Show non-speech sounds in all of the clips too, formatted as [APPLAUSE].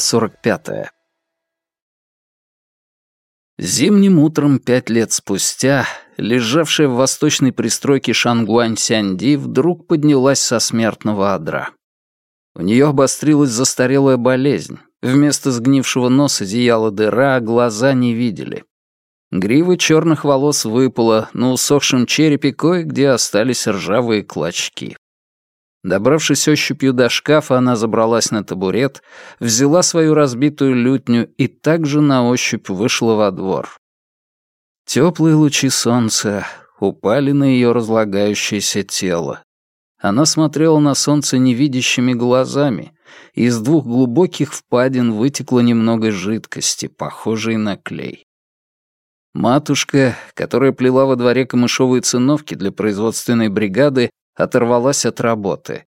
45. Зимним утром пять лет спустя, лежавшая в восточной пристройке Шангуань Сянди вдруг поднялась со смертного одра. У нее обострилась застарелая болезнь. Вместо сгнившего носа зияла дыра, а глаза не видели. Грива черных волос выпала, на усохшем черепе кое-где остались ржавые клочки. Добравшись ощупью до шкафа, она забралась на табурет, взяла свою разбитую лютню и также на ощупь вышла во двор. Теплые лучи солнца упали на ее разлагающееся тело. Она смотрела на солнце невидящими глазами, и из двух глубоких впадин вытекло немного жидкости, похожей на клей. Матушка, которая плела во дворе камышовые циновки для производственной бригады, оторвалась от работы.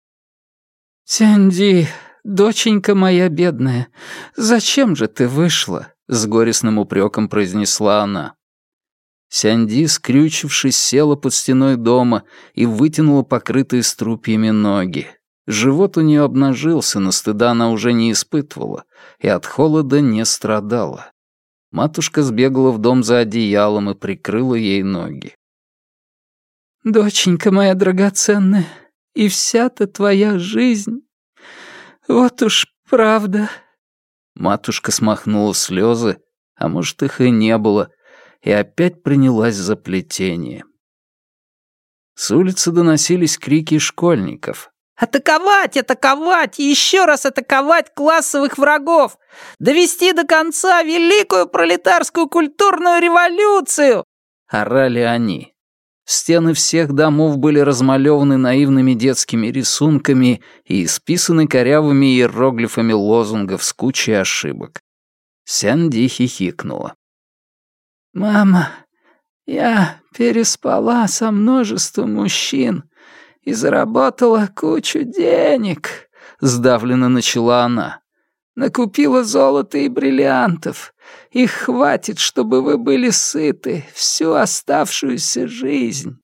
«Сянди, доченька моя бедная, зачем же ты вышла?» — с горестным упреком произнесла она. Сянди, скрючившись, села под стеной дома и вытянула покрытые струпьями ноги. Живот у нее обнажился, но стыда она уже не испытывала и от холода не страдала. Матушка сбегала в дом за одеялом и прикрыла ей ноги. «Доченька моя драгоценная, и вся-то твоя жизнь. Вот уж правда». Матушка смахнула слезы, а может, их и не было, и опять принялась за плетение. С улицы доносились крики школьников. «Атаковать! Атаковать! еще раз атаковать классовых врагов! Довести до конца великую пролетарскую культурную революцию!» — орали они. Стены всех домов были размалеваны наивными детскими рисунками и исписаны корявыми иероглифами лозунгов с кучей ошибок. Сянди хихикнула. «Мама, я переспала со множеством мужчин и заработала кучу денег», — сдавленно начала она. «Накупила золото и бриллиантов. Их хватит, чтобы вы были сыты всю оставшуюся жизнь.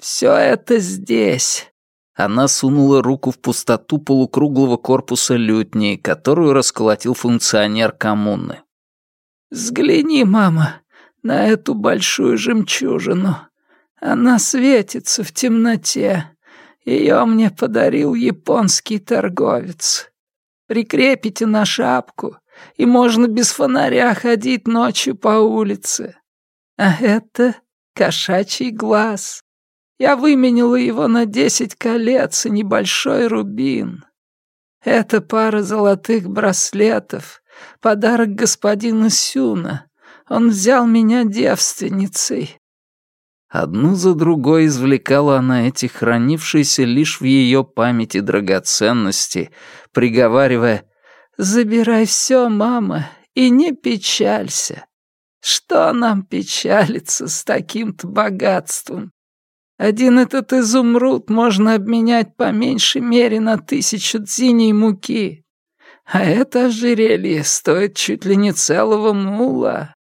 Все это здесь». Она сунула руку в пустоту полукруглого корпуса лютни, которую расколотил функционер коммуны. «Взгляни, мама, на эту большую жемчужину. Она светится в темноте. Ее мне подарил японский торговец. Прикрепите на шапку, и можно без фонаря ходить ночью по улице. А это кошачий глаз. Я выменила его на десять колец и небольшой рубин. Это пара золотых браслетов, подарок господина Сюна. Он взял меня девственницей. Одну за другой извлекала она эти хранившиеся лишь в ее памяти драгоценности, приговаривая «Забирай все, мама, и не печалься. Что нам печалиться с таким-то богатством? Один этот изумруд можно обменять по меньшей мере на тысячу дзиней муки, а это ожерелье стоит чуть ли не целого мула.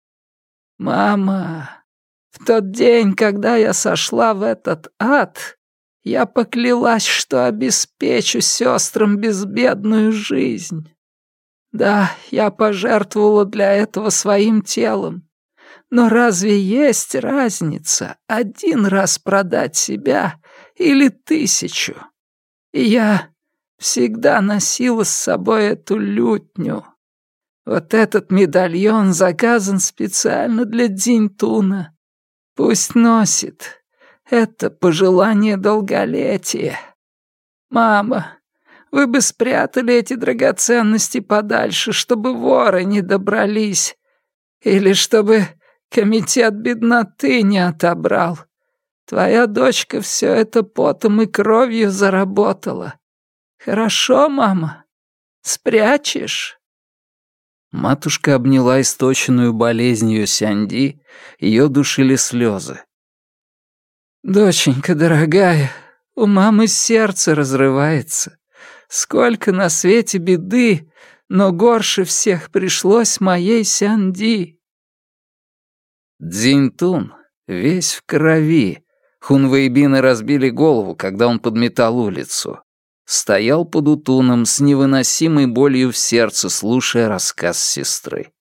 Мама, в тот день, когда я сошла в этот ад, я поклялась, что обеспечу сестрам безбедную жизнь. Да, я пожертвовала для этого своим телом. Но разве есть разница один раз продать себя или тысячу? И я всегда носила с собой эту лютню. Вот этот медальон заказан специально для Дзиньтуна. Пусть носит. Это пожелание долголетия. Мама, вы бы спрятали эти драгоценности подальше, чтобы воры не добрались. Или чтобы комитет бедноты не отобрал. Твоя дочка все это потом и кровью заработала. Хорошо, мама? Спрячешь?» Матушка обняла источенную болезнью Сянди, ее душили слезы. «Доченька дорогая, у мамы сердце разрывается. Сколько на свете беды, но горше всех пришлось моей Сянди». Дзиньтун весь в крови. Хунвейбины разбили голову, когда он подметал улицу. стоял под утуном с невыносимой болью в сердце, слушая рассказ сестры.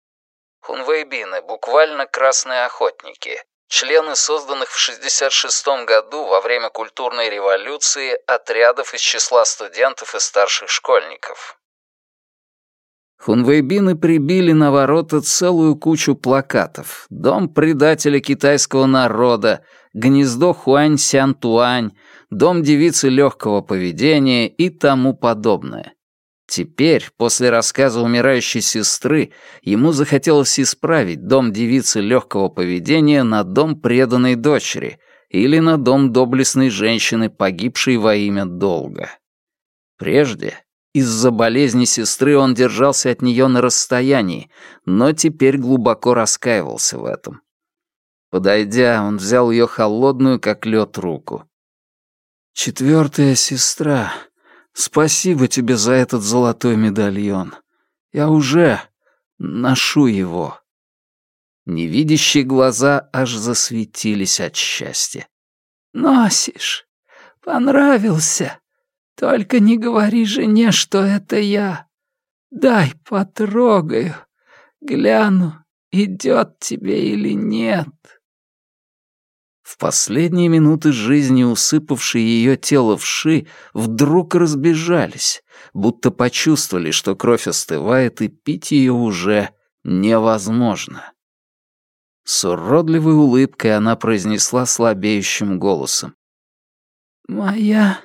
Хунвейбины, буквально красные охотники, члены созданных в 66 году во время культурной революции отрядов из числа студентов и старших школьников. Хунвейбины прибили на ворота целую кучу плакатов. Дом предателя китайского народа, гнездо Хуань-Сян-Туань, дом девицы легкого поведения и тому подобное. Теперь, после рассказа умирающей сестры, ему захотелось исправить дом девицы легкого поведения на дом преданной дочери или на дом доблестной женщины, погибшей во имя долга. Прежде из-за болезни сестры он держался от нее на расстоянии, но теперь глубоко раскаивался в этом. Подойдя, он взял ее холодную, как лед, руку. «Четвертая сестра, спасибо тебе за этот золотой медальон. Я уже ношу его». Невидящие глаза аж засветились от счастья. «Носишь? Понравился?» Только не говори жене, что это я. Дай потрогаю, гляну, идет тебе или нет. В последние минуты жизни усыпавшие ее тело вши вдруг разбежались, будто почувствовали, что кровь остывает, и пить ее уже невозможно. С уродливой улыбкой она произнесла слабеющим голосом. «Моя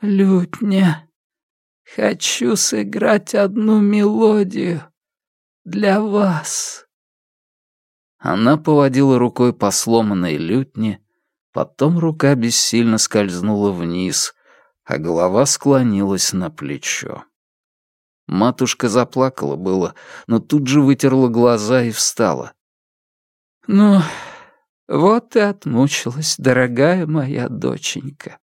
лютня. Хочу сыграть одну мелодию для вас». Она поводила рукой по сломанной лютне, потом рука бессильно скользнула вниз, а голова склонилась на плечо. Матушка заплакала было, но тут же вытерла глаза и встала. «Ну, вот и отмучилась, дорогая моя доченька».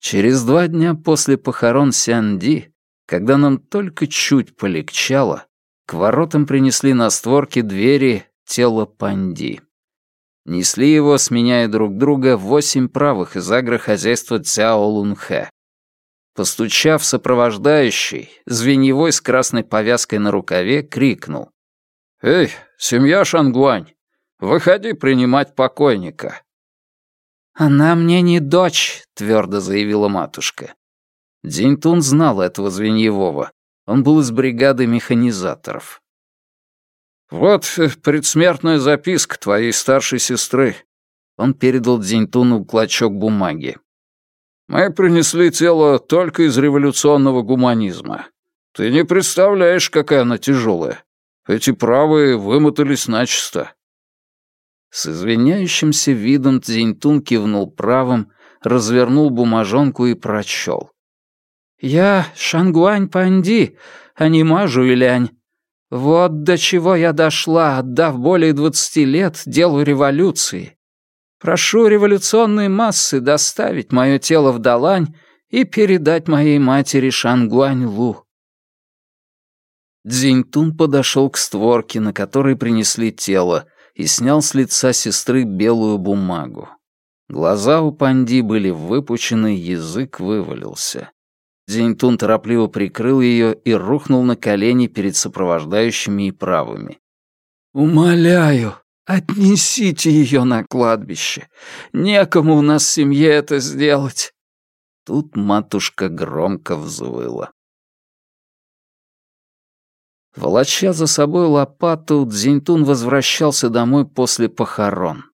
Через два дня после похорон Сянди, когда нам только чуть полегчало, к воротам принесли на створке двери тело Панди. Несли его, сменяя друг друга, восемь правых из агрохозяйства Цяо Лунхэ. Постучав сопровождающий, звеньевой с красной повязкой на рукаве, крикнул. «Эй, семья Шангуань, выходи принимать покойника!» «Она мне не дочь», — твердо заявила матушка. Дзиньтун знал этого Звеньевого. Он был из бригады механизаторов. «Вот предсмертная записка твоей старшей сестры». Он передал Дзиньтуну клочок бумаги. «Мы принесли тело только из революционного гуманизма. Ты не представляешь, какая она тяжелая. Эти правые вымотались начисто. С извиняющимся видом Цзиньтун кивнул правым, развернул бумажонку и прочел. «Я Шангуань Панди, а не Мажу Илянь. Вот до чего я дошла, отдав более двадцати лет делу революции. Прошу революционные массы доставить мое тело в Далань и передать моей матери Шангуань Лу». Дзиньтун подошел к створке, на которой принесли тело, и снял с лица сестры белую бумагу. Глаза у Панди были выпучены, язык вывалился. Дзиньтун торопливо прикрыл ее и рухнул на колени перед сопровождающими и правыми. «Умоляю, отнесите ее на кладбище. Некому у нас в семье это сделать». Тут матушка громко взвыла. Волоча за собой лопату, Дзиньтун возвращался домой после похорон.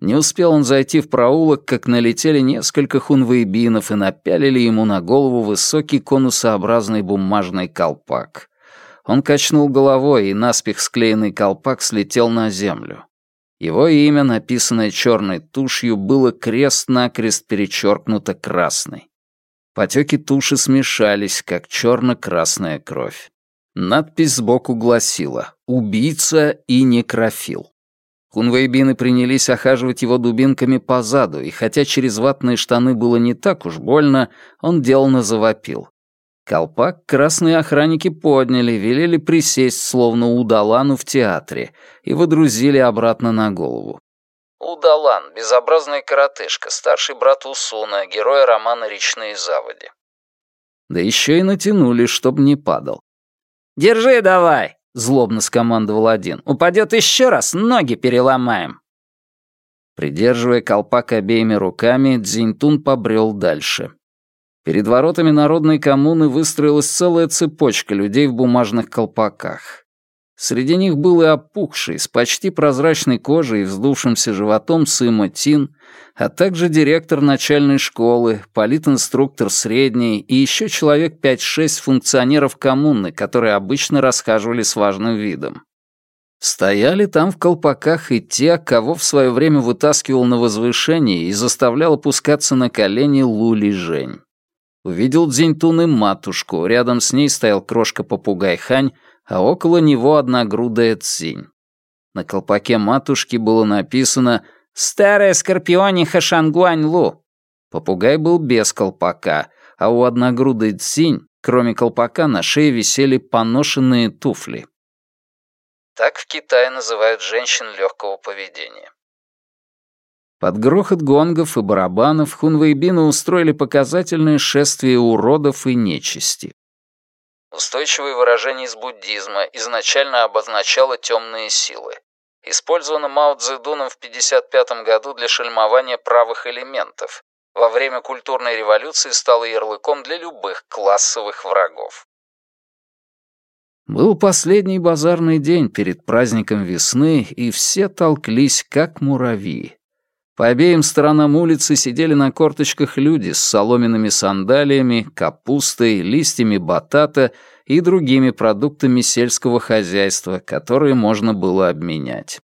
Не успел он зайти в проулок, как налетели несколько хунвейбинов и напялили ему на голову высокий конусообразный бумажный колпак. Он качнул головой, и наспех склеенный колпак слетел на землю. Его имя, написанное черной тушью, было крест-накрест перечеркнуто красной. Потеки туши смешались, как черно-красная кровь. Надпись сбоку гласила «Убийца и некрофил». Хунвейбины принялись охаживать его дубинками по заду, и хотя через ватные штаны было не так уж больно, он деланно завопил. Колпак красные охранники подняли, велели присесть, словно у Далану в театре, и водрузили обратно на голову. Удалан, безобразная коротышка, старший брат Усуна, героя романа «Речные заводи». Да еще и натянули, чтобы не падал. «Держи давай!» — злобно скомандовал один. «Упадет еще раз, ноги переломаем!» Придерживая колпак обеими руками, Дзиньтун побрел дальше. Перед воротами народной коммуны выстроилась целая цепочка людей в бумажных колпаках. Среди них был и опухший, с почти прозрачной кожей и вздувшимся животом Сыма Тин, а также директор начальной школы, политинструктор средней и еще человек 5-6 функционеров коммуны, которые обычно расхаживали с важным видом. Стояли там в колпаках и те, кого в свое время вытаскивал на возвышение и заставлял опускаться на колени Лули Жень. Увидел Дзиньтун и матушку, рядом с ней стоял крошка-попугай Хань, а около него одногрудая Цинь. На колпаке матушки было написано «Старая скорпиониха Шангуань-Лу». Попугай был без колпака, а у одногрудой Цинь, кроме колпака, на шее висели поношенные туфли. Так в Китае называют женщин легкого поведения. Под грохот гонгов и барабанов хунвейбины устроили показательное шествие уродов и нечисти. Устойчивое выражение из буддизма изначально обозначало темные силы. Использовано Мао Цзэдуном в 1955 году для шельмования правых элементов. Во время культурной революции стало ярлыком для любых классовых врагов. Был последний базарный день перед праздником весны, и все толклись, как муравьи. По обеим сторонам улицы сидели на корточках люди с соломенными сандалиями, капустой, листьями батата и другими продуктами сельского хозяйства, которые можно было обменять.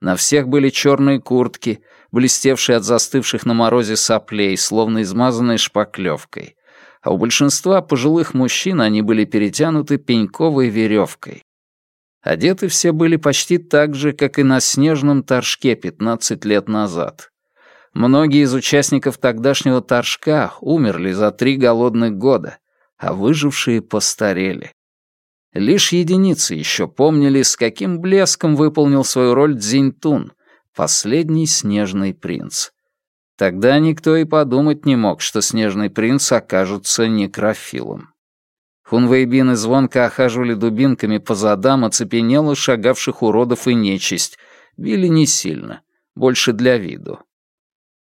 На всех были черные куртки, блестевшие от застывших на морозе соплей, словно измазанные шпаклевкой а у большинства пожилых мужчин они были перетянуты пеньковой веревкой. Одеты все были почти так же, как и на снежном торжке 15 лет назад. Многие из участников тогдашнего торжка умерли за три голодных года, а выжившие постарели. Лишь единицы еще помнили, с каким блеском выполнил свою роль Дзиньтун, последний снежный принц. Тогда никто и подумать не мог, что Снежный принц окажется некрофилом. Хунвейбины звонко охаживали дубинками по задам оцепенело шагавших уродов и нечисть, били не сильно, больше для виду.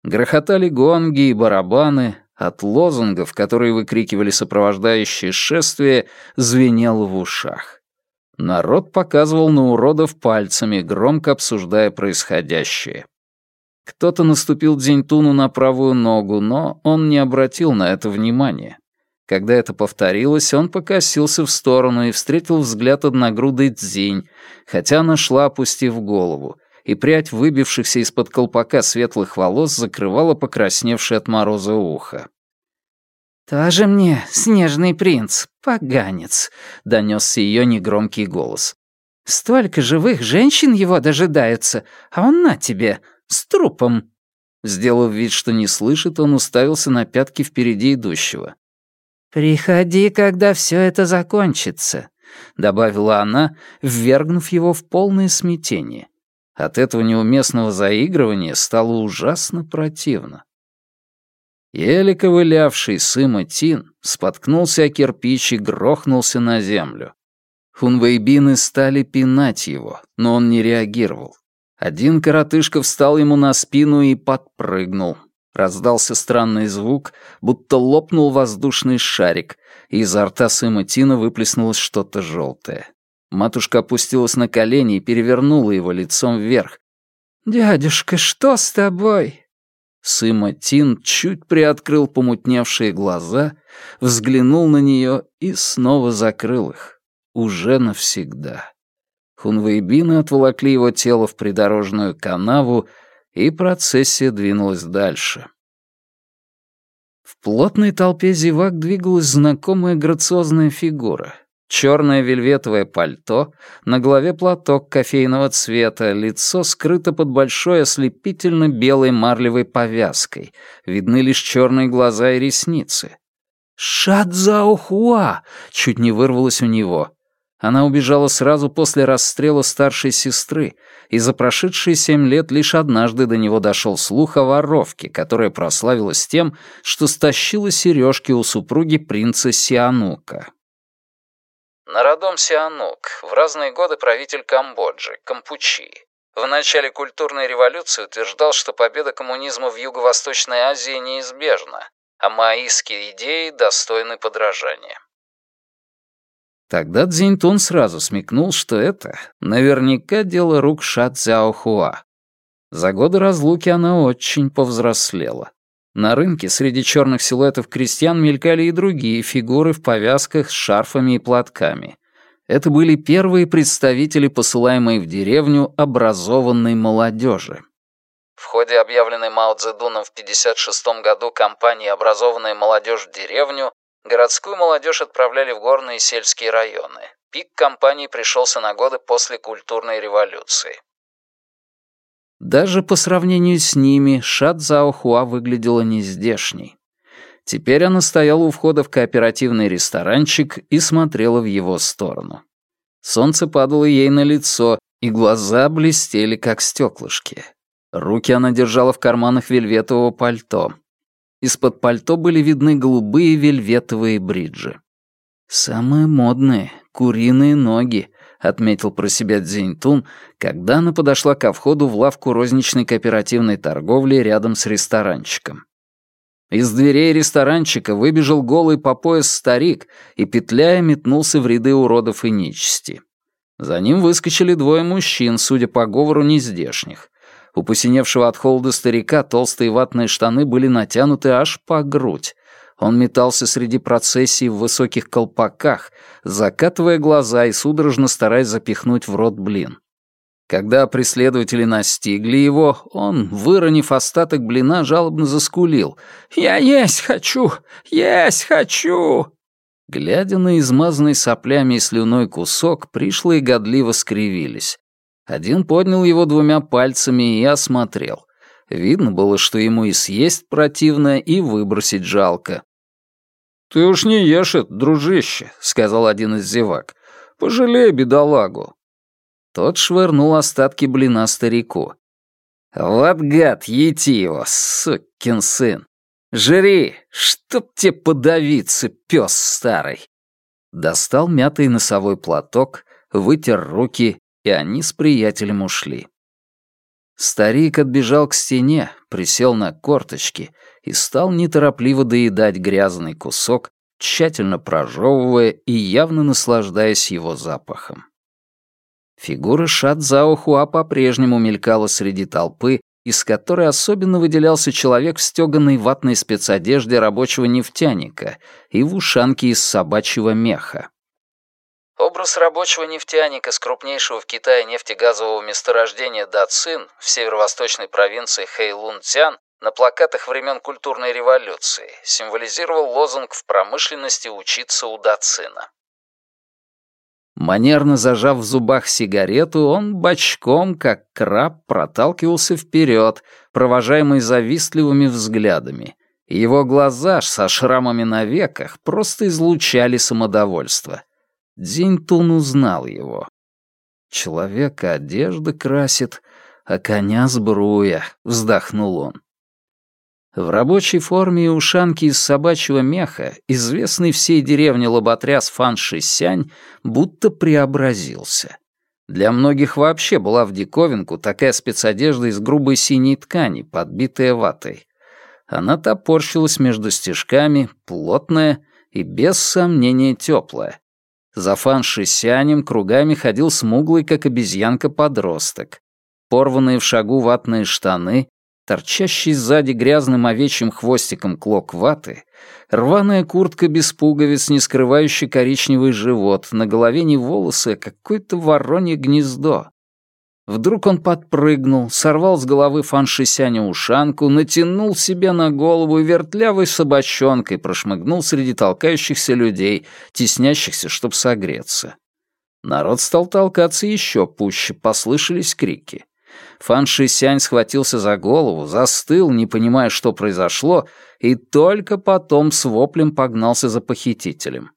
Грохотали гонги и барабаны, от лозунгов, которые выкрикивали сопровождающие шествие, звенело в ушах. Народ показывал на уродов пальцами, громко обсуждая происходящее. Кто-то наступил Дзиньтуну на правую ногу, но он не обратил на это внимания. Когда это повторилось, он покосился в сторону и встретил взгляд одногрудой Цзинь, хотя она шла, опустив голову, и прядь выбившихся из-под колпака светлых волос закрывала покрасневшее от мороза ухо. «Тоже мне снежный принц, поганец», — донесся ее негромкий голос. «Столько живых женщин его дожидаются, а он на тебе, с трупом». Сделав вид, что не слышит, он уставился на пятки впереди идущего. «Приходи, когда все это закончится», — добавила она, ввергнув его в полное смятение. От этого неуместного заигрывания стало ужасно противно. Еле ковылявший Сыма Тин споткнулся о кирпич и грохнулся на землю. Хунвейбины стали пинать его, но он не реагировал. Один коротышка встал ему на спину и подпрыгнул. Раздался странный звук, будто лопнул воздушный шарик, и изо рта Сыма Тина выплеснулось что-то желтое. Матушка опустилась на колени и перевернула его лицом вверх. «Дядюшка, что с тобой?» Сыма Тин чуть приоткрыл помутневшие глаза, взглянул на нее и снова закрыл их. Уже навсегда. Хунвейбины отволокли его тело в придорожную канаву, и процессия двинулась дальше. В плотной толпе зевак двигалась знакомая грациозная фигура. Черное вельветовое пальто, на голове платок кофейного цвета, лицо скрыто под большой ослепительно белой марлевой повязкой. Видны лишь черные глаза и ресницы. «Шадзаохуа!» — чуть не вырвалось у него. Она убежала сразу после расстрела старшей сестры, и за прошедшие семь лет лишь однажды до него дошел слух о воровке, которая прославилась тем, что стащила сережки у супруги принца Сианука. Народом Сианук, в разные годы правитель Камбоджи, Кампучи. В начале культурной революции утверждал, что победа коммунизма в Юго-Восточной Азии неизбежна, а маоистские идеи достойны подражания. Тогда Цзиньтун сразу смекнул, что это наверняка дело рук Ша Цзяохуа. За годы разлуки она очень повзрослела. На рынке среди черных силуэтов крестьян мелькали и другие фигуры в повязках с шарфами и платками. Это были первые представители, посылаемой в деревню образованной молодежи. В ходе объявленной Мао Цзэдуном в 1956 году кампании «Образованная молодежь в деревню» Городскую молодежь отправляли в горные и сельские районы. Пик кампании пришелся на годы после культурной революции. Даже по сравнению с ними Хуа выглядела нездешней. Теперь она стояла у входа в кооперативный ресторанчик и смотрела в его сторону. Солнце падало ей на лицо, и глаза блестели, как стеклышки. Руки она держала в карманах вельветового пальто. Из-под пальто были видны голубые вельветовые бриджи. «Самые модные, куриные ноги», — отметил про себя Дзиньтун, когда она подошла ко входу в лавку розничной кооперативной торговли рядом с ресторанчиком. Из дверей ресторанчика выбежал голый по пояс старик и, петляя, метнулся в ряды уродов и нечисти. За ним выскочили двое мужчин, судя по говору, нездешних. У посиневшего от холода старика толстые ватные штаны были натянуты аж по грудь. Он метался среди процессий в высоких колпаках, закатывая глаза и судорожно стараясь запихнуть в рот блин. Когда преследователи настигли его, он, выронив остаток блина, жалобно заскулил. «Я есть хочу! Есть хочу!» Глядя на измазанный соплями и слюной кусок, пришлые годливо скривились. Один поднял его двумя пальцами и осмотрел. Видно было, что ему и съесть противно, и выбросить жалко. «Ты уж не ешь это, дружище», — сказал один из зевак. «Пожалей бедолагу». Тот швырнул остатки блина старику. «Вот гад, ети его, сукин сын! Жри, чтоб тебе подавиться, пес старый!» Достал мятый носовой платок, вытер руки и они с приятелем ушли. Старик отбежал к стене, присел на корточки и стал неторопливо доедать грязный кусок, тщательно прожевывая и явно наслаждаясь его запахом. Фигура Шадзао Хуа по-прежнему мелькала среди толпы, из которой особенно выделялся человек в стёганой ватной спецодежде рабочего нефтяника и в ушанке из собачьего меха. Образ рабочего нефтяника с крупнейшего в Китае нефтегазового месторождения Дацин в северо-восточной провинции Хэйлун-Цян на плакатах времен культурной революции символизировал лозунг «В промышленности учиться у Дацина». Манерно зажав в зубах сигарету, он бочком, как краб, проталкивался вперед, провожаемый завистливыми взглядами. Его глаза со шрамами на веках просто излучали самодовольство — Дзиньтун узнал его. «Человека одежда красит, а коня сбруя», — вздохнул он. В рабочей форме и ушанке из собачьего меха известный всей деревне лоботряс Фан Шисянь будто преобразился. Для многих вообще была в диковинку такая спецодежда из грубой синей ткани, подбитая ватой. Она топорщилась между стежками, плотная и без сомнения теплая. За Фан Шисянем кругами ходил смуглый, как обезьянка-подросток. Порванные в шагу ватные штаны, торчащий сзади грязным овечьим хвостиком клок ваты, рваная куртка без пуговиц, не скрывающий коричневый живот, на голове не волосы, а какое-то воронье гнездо. Вдруг он подпрыгнул, сорвал с головы фаншисяня ушанку, натянул себе на голову и вертлявой собачонкой прошмыгнул среди толкающихся людей, теснящихся, чтоб согреться. Народ стал толкаться еще пуще, послышались крики. Фан Шисянь схватился за голову, застыл, не понимая, что произошло, и только потом с воплем погнался за похитителем.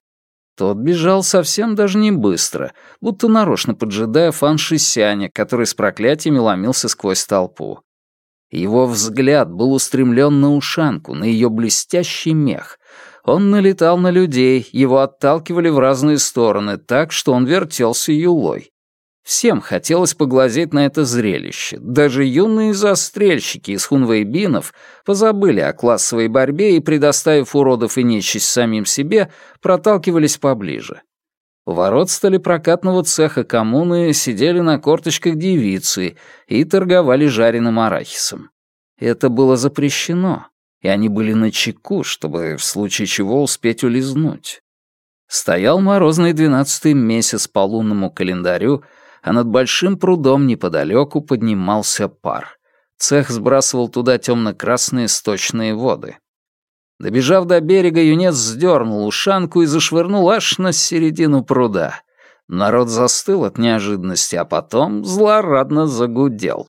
Тот бежал совсем даже не быстро, будто нарочно поджидая Фан Шисяня, который с проклятиями ломился сквозь толпу. Его взгляд был устремлен на ушанку, на ее блестящий мех. Он налетал на людей, его отталкивали в разные стороны, так что он вертелся юлой. Всем хотелось поглазеть на это зрелище. Даже юные застрельщики из хунвейбинов позабыли о классовой борьбе и, предоставив уродов и нечисть самим себе, проталкивались поближе. У ворот стали прокатного цеха коммуны сидели на корточках девицы и торговали жареным арахисом. Это было запрещено, и они были на чеку, чтобы в случае чего успеть улизнуть. Стоял морозный двенадцатый месяц по лунному календарю, а над большим прудом неподалеку поднимался пар. Цех сбрасывал туда темно-красные сточные воды. Добежав до берега, юнец сдернул ушанку и зашвырнул аж на середину пруда. Народ застыл от неожиданности, а потом злорадно загудел.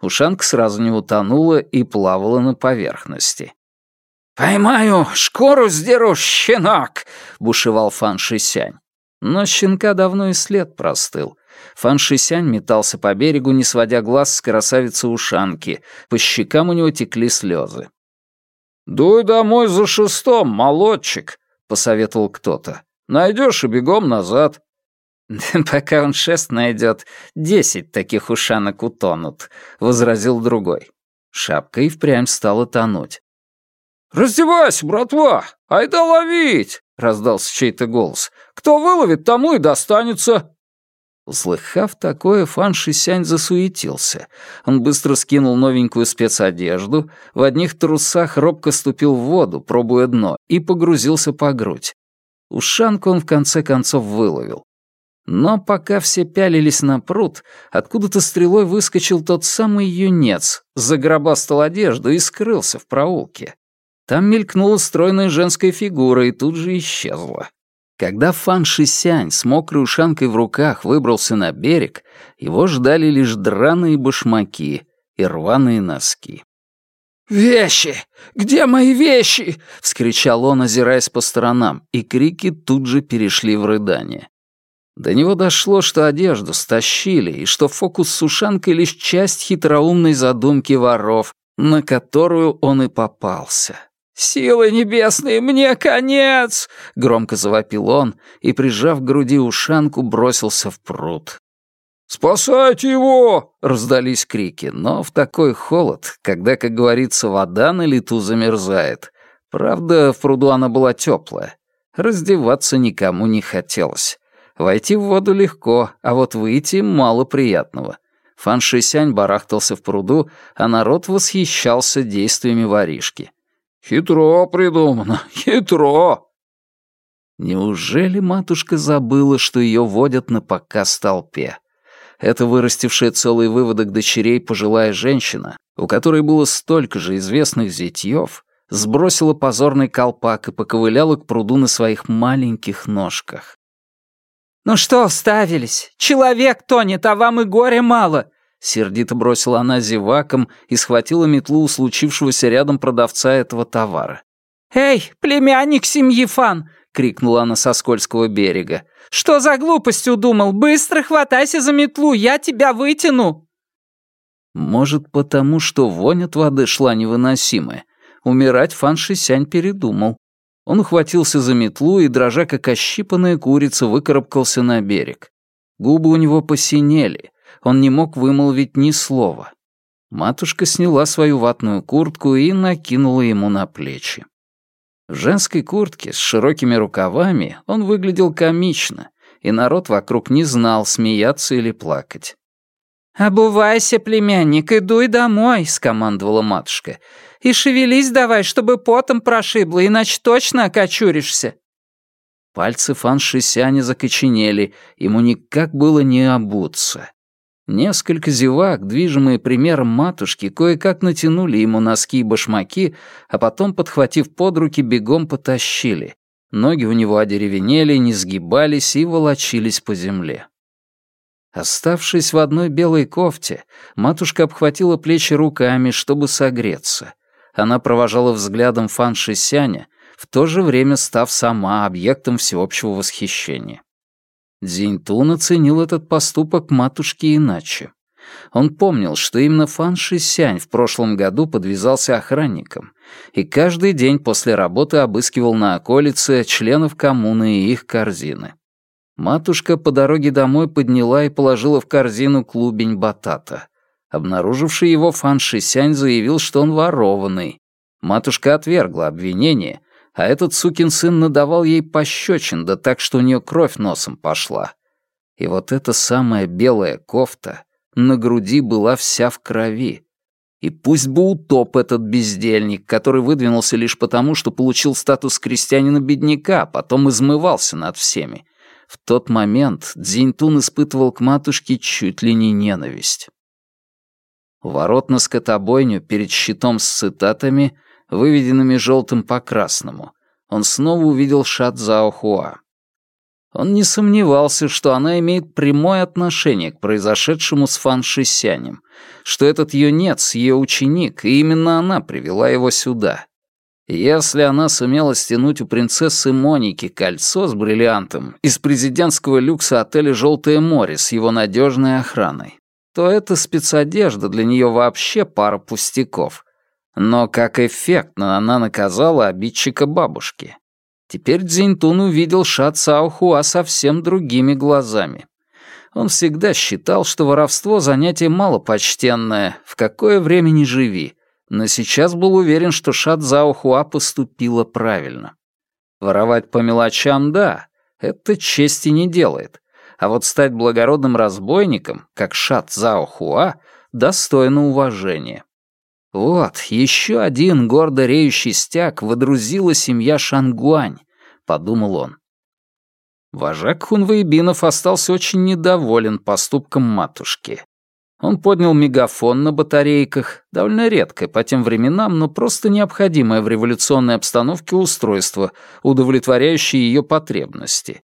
Ушанка сразу не утонула и плавала на поверхности. «Поймаю, шкуру сдеру, щенок!» — бушевал Фан Шисянь. Но щенка давно и след простыл. Фан Шисянь метался по берегу, не сводя глаз с красавицы ушанки. По щекам у него текли слезы. «Дуй домой за шестом, молодчик», — посоветовал кто-то. «Найдешь и бегом назад». «Пока он шест найдет, десять таких ушанок утонут», — возразил другой. Шапка и впрямь стала тонуть. «Раздевайся, братва! Айда ловить!» — раздался чей-то голос. «Кто выловит, тому и достанется!» Услыхав такое, Фан Шисянь засуетился. Он быстро скинул новенькую спецодежду, в одних трусах робко ступил в воду, пробуя дно, и погрузился по грудь. Ушанку он в конце концов выловил. Но пока все пялились на пруд, откуда-то стрелой выскочил тот самый юнец, загробастал одежду и скрылся в проулке. Там мелькнула стройная женская фигура и тут же исчезла. Когда Фан Шисянь с мокрой ушанкой в руках выбрался на берег, его ждали лишь драные башмаки и рваные носки. «Вещи! Где мои вещи?» — вскричал он, озираясь по сторонам, и крики тут же перешли в рыдание. До него дошло, что одежду стащили, и что фокус с ушанкой — лишь часть хитроумной задумки воров, на которую он и попался. «Силы небесные, мне конец!» — громко завопил он и, прижав к груди ушанку, бросился в пруд. «Спасайте его!» — раздались крики, но в такой холод, когда, как говорится, вода на лету замерзает. Правда, в пруду она была теплая. Раздеваться никому не хотелось. Войти в воду легко, а вот выйти мало приятного. Фан Шисянь барахтался в пруду, а народ восхищался действиями воришки. «Хитро придумано, [LAUGHS] хитро!» Неужели матушка забыла, что ее водят на показ толпе? Эта вырастившая целый выводок дочерей пожилая женщина, у которой было столько же известных зятьев, сбросила позорный колпак и поковыляла к пруду на своих маленьких ножках. «Ну что вставились? Человек тонет, а вам и горя мало. Сердито бросила она зеваком и схватила метлу у случившегося рядом продавца этого товара. «Эй, племянник семьи Фан!» — крикнула она со скользкого берега. «Что за глупость удумал? Быстро хватайся за метлу, я тебя вытяну!» Может, потому что вонь от воды шла невыносимая. Умирать Фан Шисянь передумал. Он ухватился за метлу и, дрожа как ощипанная курица, выкарабкался на берег. Губы у него посинели, он не мог вымолвить ни слова. Матушка сняла свою ватную куртку и накинула ему на плечи. В женской куртке с широкими рукавами он выглядел комично, и народ вокруг не знал, смеяться или плакать. «Обувайся, племянник, и дуй домой», — скомандовала матушка. «И шевелись давай, чтобы потом прошибло, иначе точно окочуришься». Пальцы Фан Шисяня закоченели, ему никак было не обуться. Несколько зевак, движимые примером матушки, кое-как натянули ему носки и башмаки, а потом, подхватив под руки, бегом потащили. Ноги у него одеревенели, не сгибались и волочились по земле. Оставшись в одной белой кофте, матушка обхватила плечи руками, чтобы согреться. Она провожала взглядом Фан Шисяня, в то же время став сама объектом всеобщего восхищения. Дзиньтун оценил этот поступок матушки иначе. Он помнил, что именно Фан Шисянь в прошлом году подвязался охранником и каждый день после работы обыскивал на околице членов коммуны и их корзины. Матушка по дороге домой подняла и положила в корзину клубень батата. Обнаруживший его Фан Шисянь заявил, что он ворованный. Матушка отвергла обвинение, а этот сукин сын надавал ей пощечин, да так, что у нее кровь носом пошла. И вот эта самая белая кофта на груди была вся в крови. И пусть бы утоп этот бездельник, который выдвинулся лишь потому, что получил статус крестьянина-бедняка, а потом измывался над всеми. В тот момент Дзиньтун испытывал к матушке чуть ли не ненависть. У ворот на скотобойню перед щитом с цитатами, выведенными желтым по красному, он снова увидел Шат Хуа. Он не сомневался, что она имеет прямое отношение к произошедшему с Фан Шисянем, что этот юнец — ее ученик, и именно она привела его сюда. Если она сумела стянуть у принцессы Моники кольцо с бриллиантом из президентского люкса отеля «Желтое море» с его надежной охраной, то эта спецодежда для нее вообще пара пустяков. Но как эффектно она наказала обидчика бабушки. Теперь Цзиньтун увидел Ша Цаохуа совсем другими глазами. Он всегда считал, что воровство — занятие малопочтенное, в какое время не живи, но сейчас был уверен, что Ша Цаохуа поступила правильно. Воровать по мелочам — да, это чести не делает. А вот стать благородным разбойником, как Ша Цаохуа, достойно уважения. Вот, еще один гордо реющий стяг водрузила семья Шангуань, подумал он. Вожак хунвейбинов остался очень недоволен поступком матушки. Он поднял мегафон на батарейках, довольно редкое по тем временам, но просто необходимое в революционной обстановке устройство, удовлетворяющее ее потребности.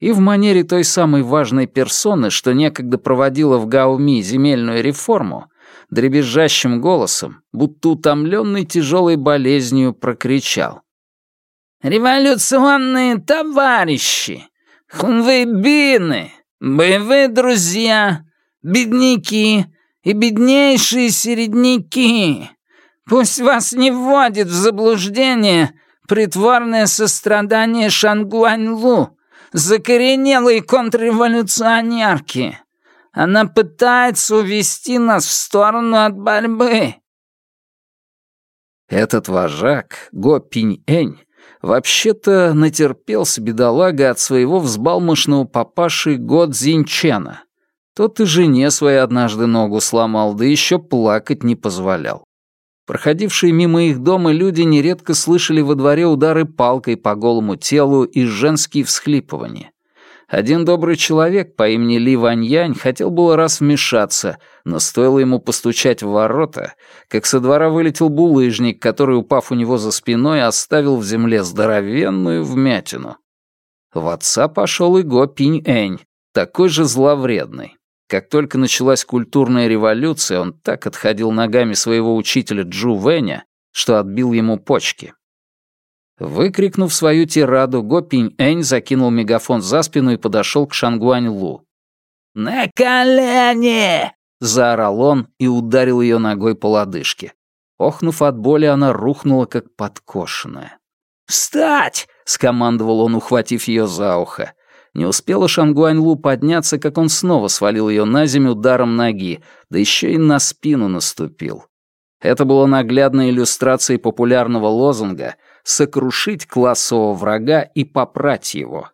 И в манере той самой важной персоны, что некогда проводила в Гауми земельную реформу, дребезжащим голосом, будто утомленный тяжелой болезнью, прокричал. «Революционные товарищи! Хунвейбины! Боевые друзья! Бедняки и беднейшие середняки! Пусть вас не вводит в заблуждение притворное сострадание Шангуаньлу, закоренелой контрреволюционерки!» Она пытается увести нас в сторону от борьбы». Этот вожак, Го Пинь-Энь, вообще-то натерпелся бедолага от своего взбалмошного папаши Го Цзиньчена. Тот и жене своей однажды ногу сломал, да еще плакать не позволял. Проходившие мимо их дома люди нередко слышали во дворе удары палкой по голому телу и женские всхлипывания. Один добрый человек по имени Ли Ваньянь хотел было раз вмешаться, но стоило ему постучать в ворота, как со двора вылетел булыжник, который, упав у него за спиной, оставил в земле здоровенную вмятину. В отца пошел и Го Пинь-Энь, такой же зловредный. Как только началась культурная революция, он так отходил ногами своего учителя Джу Вэня, что отбил ему почки. Выкрикнув свою тираду, Го Пинь-Энь закинул мегафон за спину и подошел к Шангуань-Лу. «На колени!» — заорал он и ударил ее ногой по лодыжке. Охнув от боли, она рухнула, как подкошенная. «Встать!» — скомандовал он, ухватив ее за ухо. Не успела Шангуань-Лу подняться, как он снова свалил ее на землю ударом ноги, да еще и на спину наступил. Это было наглядной иллюстрацией популярного лозунга — сокрушить классового врага и попрать его.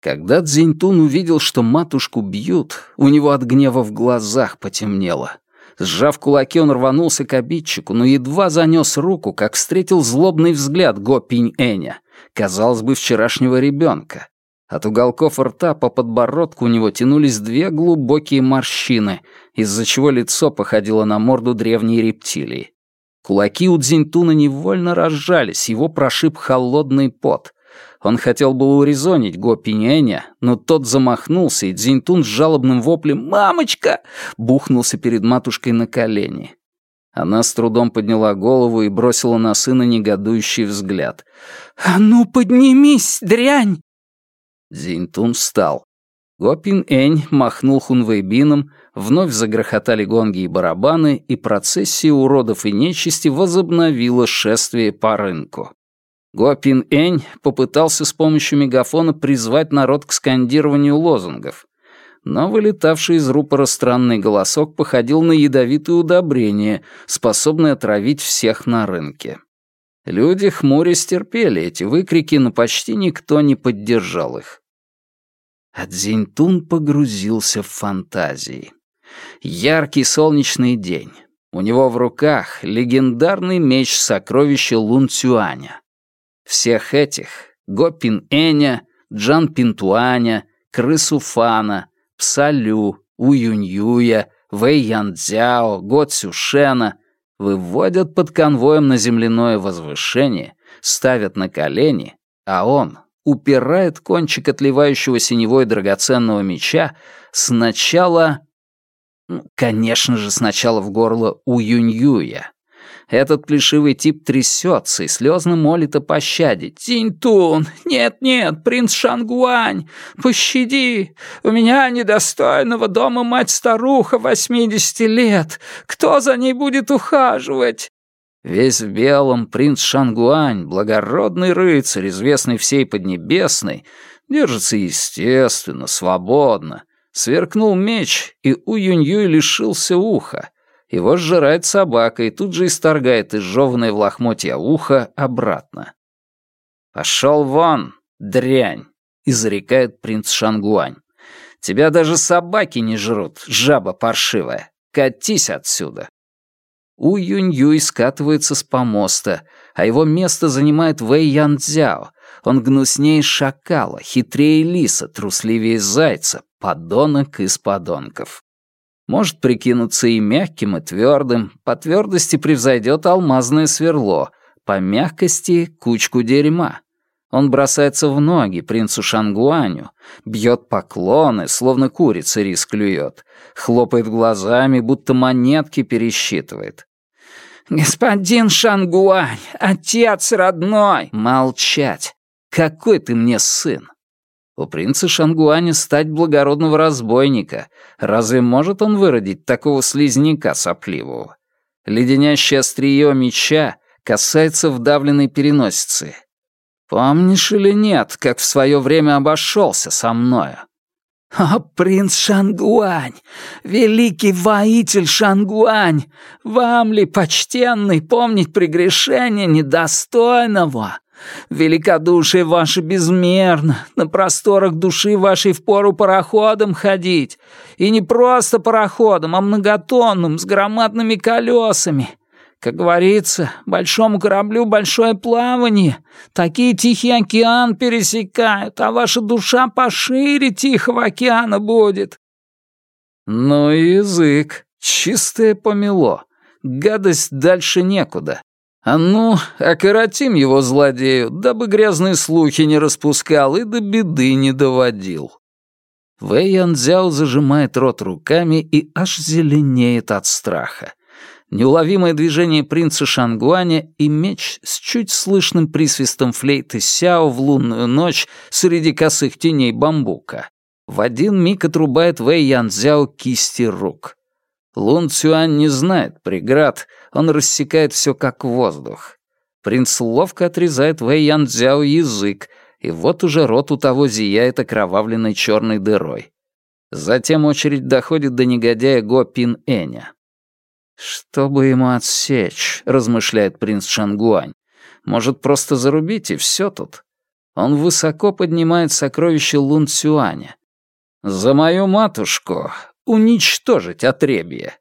Когда Цзиньтун увидел, что матушку бьют, у него от гнева в глазах потемнело. Сжав кулаки, он рванулся к обидчику, но едва занес руку, как встретил злобный взгляд Го Пинь-Эня, казалось бы, вчерашнего ребенка. От уголков рта по подбородку у него тянулись две глубокие морщины, из-за чего лицо походило на морду древней рептилии. Кулаки у Дзиньтуна невольно разжались, его прошиб холодный пот. Он хотел было урезонить Го Пиньэня, но тот замахнулся, и Дзиньтун с жалобным воплем «Мамочка!» бухнулся перед матушкой на колени. Она с трудом подняла голову и бросила на сына негодующий взгляд. «А ну, поднимись, дрянь!» Зинтун встал. Гопин Энь махнул хунвейбином, вновь загрохотали гонги и барабаны, и процессия уродов и нечисти возобновила шествие по рынку. Гопин Энь попытался с помощью мегафона призвать народ к скандированию лозунгов но вылетавший из рупора странный голосок походил на ядовитое удобрение, способное отравить всех на рынке. Люди хмурясь терпели эти выкрики, но почти никто не поддержал их. Адзиньтун погрузился в фантазии. Яркий солнечный день. У него в руках легендарный меч сокровища Лун Цюаня. Всех этих — Гопин Эня, Джан Пинтуаня, Крысу Фана, Псалю, Уюньюя, Вэй Янцзяо, Го Цюшена выводят под конвоем на земляное возвышение, ставят на колени, а он упирает кончик отливающего синевой драгоценного меча сначала... Ну, конечно же, сначала в горло Уюньюя. Этот плешивый тип трясется и слезно молит о пощаде. «Тинтун! Нет-нет, принц Шангуань! Пощади! У меня недостойного дома мать-старуха восьмидесяти лет! Кто за ней будет ухаживать?» Весь в белом принц Шангуань, благородный рыцарь, известный всей Поднебесной, держится естественно, свободно. Сверкнул меч, и У Юнь-Юй лишился уха. Его сжирает собака и тут же исторгает изжеванное в лохмотья ухо обратно. «Пошел вон, дрянь!» — изрекает принц Шангуань. «Тебя даже собаки не жрут, жаба паршивая. Катись отсюда!» У Юнь-Юй скатывается с помоста, а его место занимает Вэй Ян-Цзяо. Он гнуснее шакала, хитрее лиса, трусливее зайца, подонок из подонков. Может прикинуться и мягким, и твердым, по твердости превзойдет алмазное сверло, по мягкости — кучку дерьма. Он бросается в ноги принцу Шангуаню, бьет поклоны, словно курица рис клюет, хлопает глазами, будто монетки пересчитывает. «Господин Шангуань, отец родной!» «Молчать! Какой ты мне сын! У принца Шангуаня стать благородного разбойника. Разве может он выродить такого слизняка сопливого? Леденящее острие меча касается вдавленной переносицы. Помнишь или нет, как в свое время обошелся со мною? «О, принц Шангуань! Великий воитель Шангуань! Вам ли, почтенный, помнить прегрешение недостойного? Великодушие ваше безмерно, на просторах души вашей впору пароходом ходить. И не просто пароходом, а многотонным, с громадными колесами. Как говорится, большому кораблю большое плавание. Такие Тихий океан пересекают, а ваша душа пошире Тихого океана будет. Ну язык, чистое помело. Гадость дальше некуда. А ну, окоротим его злодею, дабы грязные слухи не распускал и до беды не доводил. Вэй Янцзяо зажимает рот руками и аж зеленеет от страха. Неуловимое движение принца Шангуаня и меч с чуть слышным присвистом флейты Сяо в лунную ночь среди косых теней бамбука. В один миг отрубает Вэй Янцзяо кисти рук. Лун Цюань не знает преград, он рассекает все как воздух. Принц ловко отрезает Вэй Ян Цзяо язык, и вот уже рот у того зияет окровавленной черной дырой. Затем очередь доходит до негодяя Го Пин Эня. «Что бы ему отсечь?» — размышляет принц Шангуань. «Может, просто зарубить, и все тут?» Он высоко поднимает сокровище Лун Цюаня. «За мою матушку уничтожить отребье!»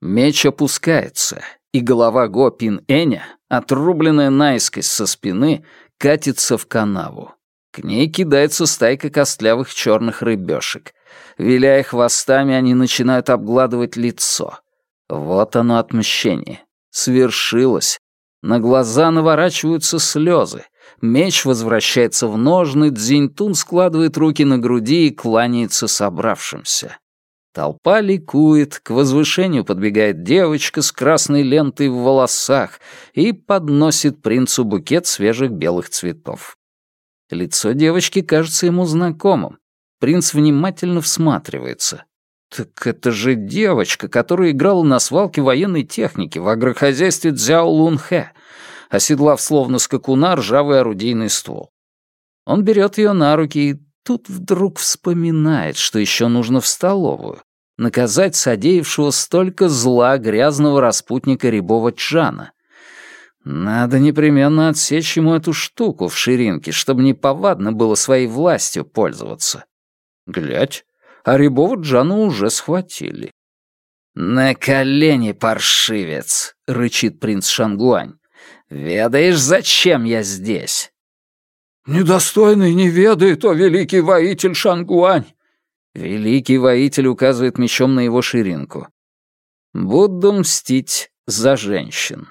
Меч опускается, и голова Го Пин Эня, отрубленная наискось со спины, катится в канаву. К ней кидается стайка костлявых черных рыбешек. Виляя хвостами, они начинают обгладывать лицо. Вот оно отмщение. Свершилось. На глаза наворачиваются слезы. Меч возвращается в ножны, Дзиньтун складывает руки на груди и кланяется собравшимся. Толпа ликует, к возвышению подбегает девочка с красной лентой в волосах и подносит принцу букет свежих белых цветов. Лицо девочки кажется ему знакомым. Принц внимательно всматривается. Так это же девочка, которая играла на свалке военной техники в агрохозяйстве Цзяо Лунхэ, оседлав словно скакуна ржавый орудийный ствол. Он берет ее на руки и тут вдруг вспоминает, что еще нужно в столовую. Наказать содеявшего столько зла грязного распутника Рябова Чжана. Надо непременно отсечь ему эту штуку в ширинке, чтобы неповадно было своей властью пользоваться. Глядь, а Рябова Джана уже схватили. «На колени, паршивец!» — рычит принц Шангуань. «Ведаешь, зачем я здесь?» «Недостойный не ведает, о великий воитель Шангуань!» Великий воитель указывает мечом на его ширинку. «Буду мстить за женщин».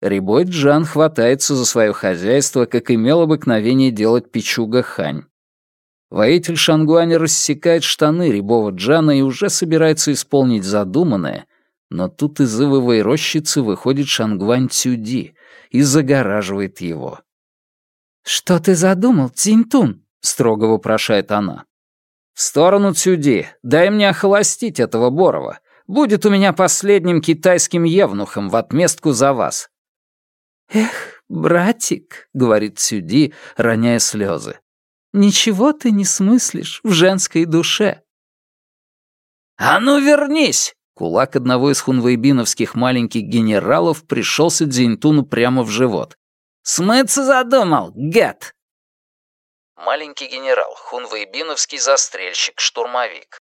Рябой Джан хватается за свое хозяйство, как имел обыкновение делать Пичуга Хань. Воитель Шангуань рассекает штаны рябого Джана и уже собирается исполнить задуманное, но тут из ивовой рощицы выходит Шангуань Цюди и загораживает его. «Что ты задумал, Цинтун?» — строго вопрошает она. «В сторону Цюди, дай мне охолостить этого Борова. Будет у меня последним китайским евнухом в отместку за вас». «Эх, братик», — говорит Цюди, роняя слезы, «ничего ты не смыслишь в женской душе». «А ну вернись!» Кулак одного из хунвейбиновских маленьких генералов пришелся Дзиньтуну прямо в живот. «Смыться задумал, гад!» Маленький генерал, хунвейбиновский застрельщик, штурмовик.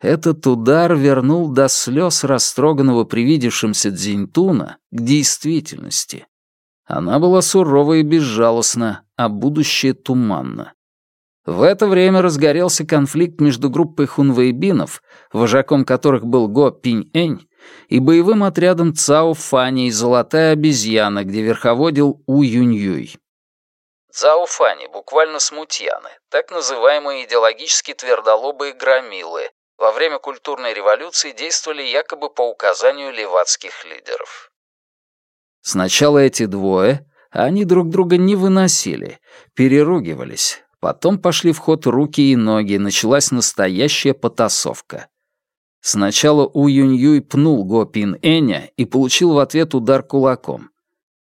Этот удар вернул до слез растроганного привидевшимся Дзиньтуна к действительности. Она была сурова и безжалостна, а будущее туманно. В это время разгорелся конфликт между группой хунвейбинов, вожаком которых был Го Пинь-Энь, и боевым отрядом Цао Фани и Золотая обезьяна, где верховодил У Юнь-Юй. Цао Фани, буквально смутьяны, так называемые идеологически твердолобые громилы, во время культурной революции действовали якобы по указанию левацких лидеров. Сначала эти двое, они друг друга не выносили, переругивались. Потом пошли в ход руки и ноги, началась настоящая потасовка. Сначала У Юнь-Юй пнул Го Пин Эня и получил в ответ удар кулаком.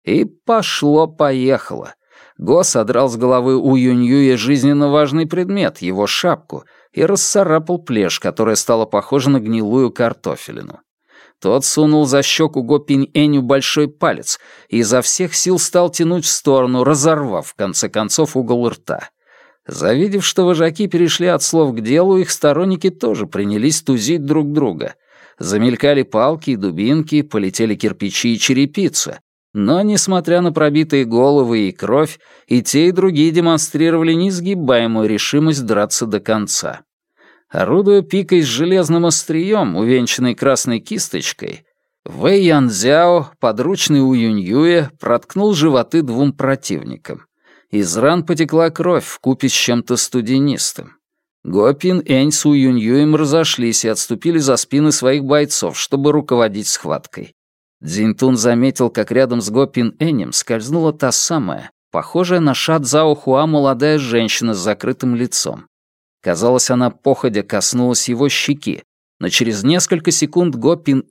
И пошло-поехало. Го содрал с головы У Юнь-Юя жизненно важный предмет, его шапку, и расцарапал плешь, которая стала похожа на гнилую картофелину. Тот сунул за щеку Го Пинь Эню большой палец и изо всех сил стал тянуть в сторону, разорвав, в конце концов, угол рта. Завидев, что вожаки перешли от слов к делу, их сторонники тоже принялись тузить друг друга. Замелькали палки и дубинки, полетели кирпичи и черепица. Но, несмотря на пробитые головы и кровь, и те, и другие демонстрировали несгибаемую решимость драться до конца. Орудуя пикой с железным острием, увенчанной красной кисточкой, Вэй Янзяо, подручный у Юньюя, проткнул животы двум противникам. Из ран потекла кровь в с чем-то студенистым. Гопин, Энь с У Юньюем разошлись и отступили за спины своих бойцов, чтобы руководить схваткой. Дзинтун заметил, как рядом с Гопин Энем скользнула та самая, похожая на Шат Зао Хуа молодая женщина с закрытым лицом. Казалось, она походя коснулась его щеки, но через несколько секунд Го Пин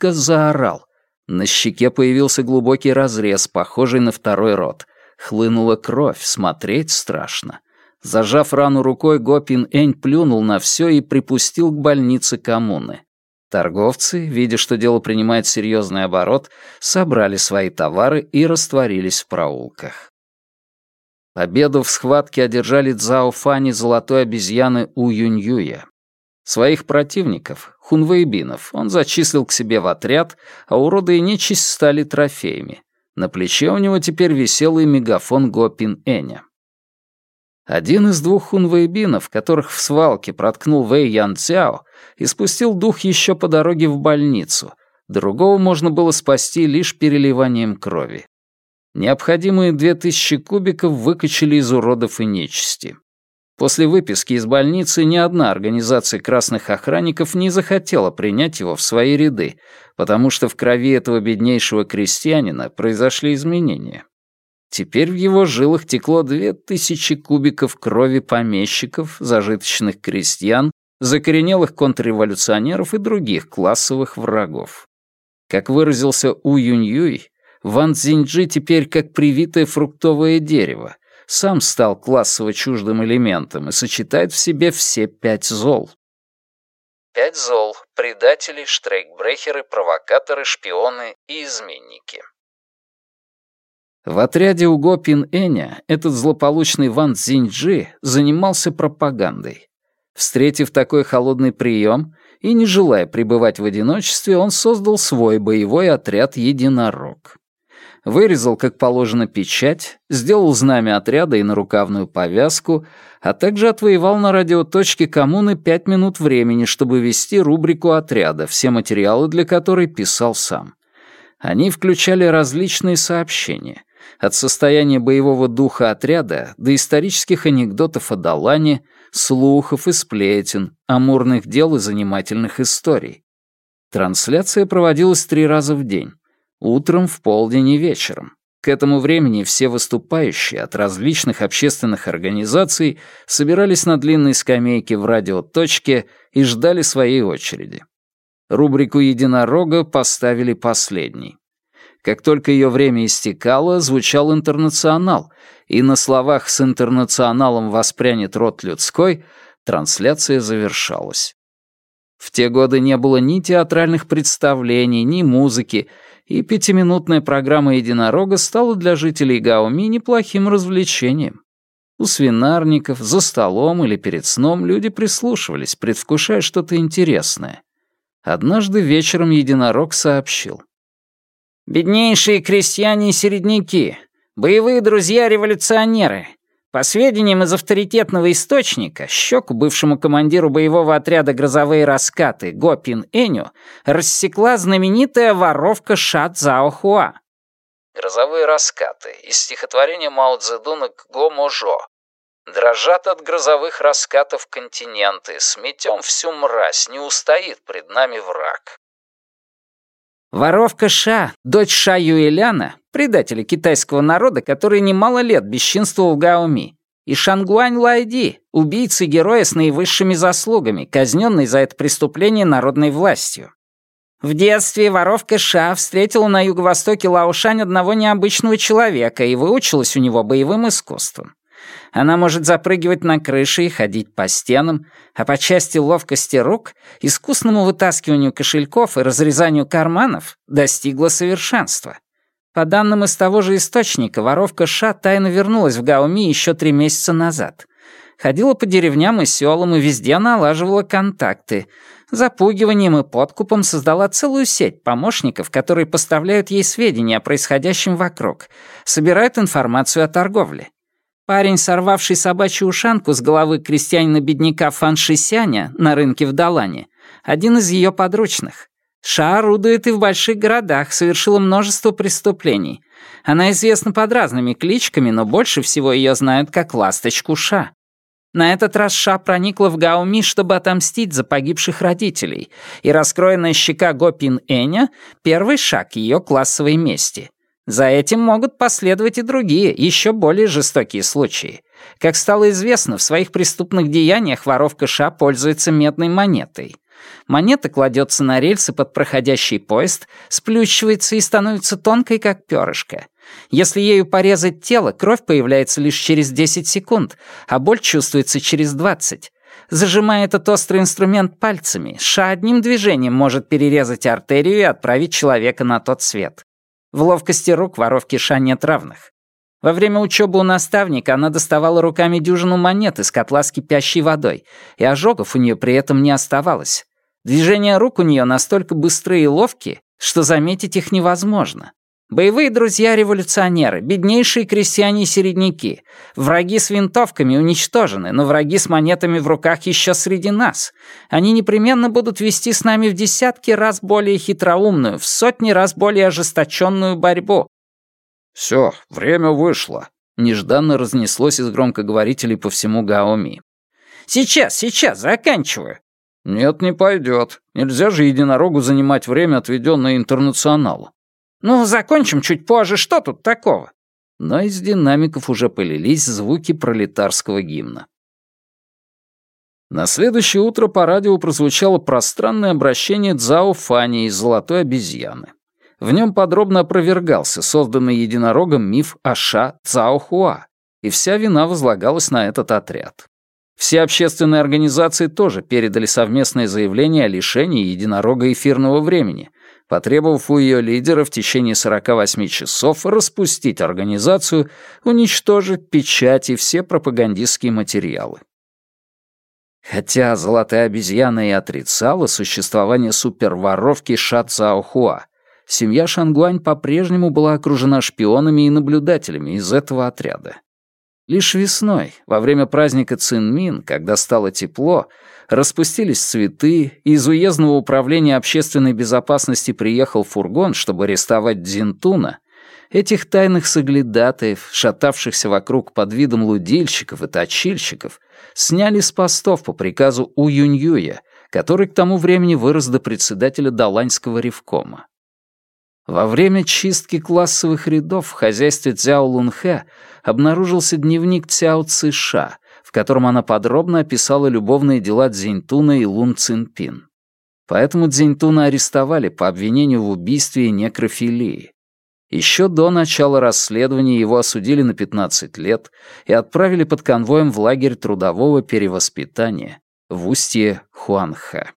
заорал. На щеке появился глубокий разрез, похожий на второй рот. Хлынула кровь, смотреть страшно. Зажав рану рукой, Го Пин плюнул на все и припустил к больнице коммуны. Торговцы, видя, что дело принимает серьезный оборот, собрали свои товары и растворились в проулках. Победу в схватке одержали Цао Фани золотой обезьяны У Юньюя. Своих противников, хунвейбинов, он зачислил к себе в отряд, а уроды и нечисть стали трофеями. На плече у него теперь висел и мегафон Гопин Эня. Один из двух хунвейбинов, которых в свалке проткнул Вэй Ян Цяо, испустил дух еще по дороге в больницу. Другого можно было спасти лишь переливанием крови. Необходимые две тысячи кубиков выкачали из уродов и нечисти. После выписки из больницы ни одна организация красных охранников не захотела принять его в свои ряды, потому что в крови этого беднейшего крестьянина произошли изменения. Теперь в его жилах текло две тысячи кубиков крови помещиков, зажиточных крестьян, закоренелых контрреволюционеров и других классовых врагов. Как выразился У Юнь-Юй, Ван Цзиньджи теперь как привитое фруктовое дерево, сам стал классово чуждым элементом и сочетает в себе все пять зол. Пять зол — предатели, штрейкбрехеры, провокаторы, шпионы и изменники. В отряде у Гопин Эня этот злополучный Ван Цзиньджи занимался пропагандой. Встретив такой холодный прием и не желая пребывать в одиночестве, он создал свой боевой отряд «Единорог» вырезал, как положено, печать, сделал знамя отряда и нарукавную повязку, а также отвоевал на радиоточке коммуны пять минут времени, чтобы вести рубрику отряда, все материалы для которой писал сам. Они включали различные сообщения, от состояния боевого духа отряда до исторических анекдотов о Далане, слухов и сплетен, амурных дел и занимательных историй. Трансляция проводилась три раза в день. Утром, в полдень и вечером. К этому времени все выступающие от различных общественных организаций собирались на длинной скамейке в радиоточке и ждали своей очереди. Рубрику «Единорога» поставили последней. Как только ее время истекало, звучал «Интернационал», и на словах «С интернационалом воспрянет род людской» трансляция завершалась. В те годы не было ни театральных представлений, ни музыки, и пятиминутная программа «Единорога» стала для жителей Гаоми неплохим развлечением. У свинарников, за столом или перед сном люди прислушивались, предвкушая что-то интересное. Однажды вечером единорог сообщил. «Беднейшие крестьяне и середняки, боевые друзья-революционеры, по сведениям из авторитетного источника, щеку бывшему командиру боевого отряда «Грозовые раскаты» Гопин Эню рассекла знаменитая воровка Ша Цзаохуа. «Грозовые раскаты» из стихотворения Мао Цзэдуна «Го Можо». Дрожат от грозовых раскатов континенты, сметем всю мразь, не устоит пред нами враг. Воровка Ша, дочь Ша Юэляна, предателя китайского народа, который немало лет бесчинствовал в Гаоми, и Шангуань Лайди, убийцы героя с наивысшими заслугами, казненный за это преступление народной властью. В детстве воровка Ша встретила на юго-востоке Лаошань одного необычного человека и выучилась у него боевым искусствам. Она может запрыгивать на крыши и ходить по стенам, а по части ловкости рук, искусному вытаскиванию кошельков и разрезанию карманов достигла совершенства. По данным из того же источника, воровка Ша тайно вернулась в Гауми еще три месяца назад. Ходила по деревням и селам и везде налаживала контакты. Запугиванием и подкупом создала целую сеть помощников, которые поставляют ей сведения о происходящем вокруг, собирают информацию о торговле. Парень, сорвавший собачью ушанку с головы крестьянина-бедняка Фан Шисяня на рынке в Далане, один из ее подручных. Ша орудует и в больших городах, совершила множество преступлений. Она известна под разными кличками, но больше всего ее знают как «Ласточку Ша». На этот раз Ша проникла в Гауми, чтобы отомстить за погибших родителей, и раскроенная щека Гопин Эня — первый шаг ее классовой мести. За этим могут последовать и другие, еще более жестокие случаи. Как стало известно, в своих преступных деяниях воровка Ша пользуется медной монетой. Монета кладется на рельсы под проходящий поезд, сплющивается и становится тонкой, как перышко. Если ею порезать тело, кровь появляется лишь через 10 секунд, а боль чувствуется через 20. Зажимая этот острый инструмент пальцами, Ша одним движением может перерезать артерию и отправить человека на тот свет. В ловкости рук воровки Ша нет равных. Во время учебы у наставника она доставала руками дюжину монет из котла с кипящей водой, и ожогов у нее при этом не оставалось. Движения рук у нее настолько быстрые и ловкие, что заметить их невозможно. Боевые друзья-революционеры, беднейшие крестьяне и середняки. Враги с винтовками уничтожены, но враги с монетами в руках еще среди нас. Они непременно будут вести с нами в десятки раз более хитроумную, в сотни раз более ожесточенную борьбу. «Все, время вышло», — нежданно разнеслось из громкоговорителей по всему Гаоми. Сейчас, сейчас, заканчиваю». «Нет, не пойдет. Нельзя же единорогу занимать время, отведенное интернационалу». «Ну, закончим чуть позже. Что тут такого?» Но из динамиков уже полились звуки пролетарского гимна. На следующее утро по радио прозвучало пространное обращение Цзао Фани из «Золотой обезьяны». В нем подробно опровергался созданный единорогом миф о Ша Цао Хуа, и вся вина возлагалась на этот отряд. Все общественные организации тоже передали совместное заявление о лишении единорога эфирного времени, потребовав у ее лидера в течение 48 часов распустить организацию, уничтожить печать и все пропагандистские материалы. Хотя золотая обезьяна и отрицала существование суперворовки Ша Цаохуа, семья Шангуань по-прежнему была окружена шпионами и наблюдателями из этого отряда. Лишь весной, во время праздника Цинмин, когда стало тепло, распустились цветы, и из уездного управления общественной безопасности приехал фургон, чтобы арестовать Дзинтуна, этих тайных соглядатаев, шатавшихся вокруг под видом лудильщиков и точильщиков, сняли с постов по приказу У Юньюя, который к тому времени вырос до председателя Даланьского ревкома. Во время чистки классовых рядов в хозяйстве Цяо Лунхэ обнаружился дневник Цяо Цыша, в котором она подробно описала любовные дела Цзиньтуна и Лун Цинпин. Поэтому Цзиньтуна арестовали по обвинению в убийстве и некрофилии. Еще до начала расследования его осудили на 15 лет и отправили под конвоем в лагерь трудового перевоспитания в устье Хуанхэ.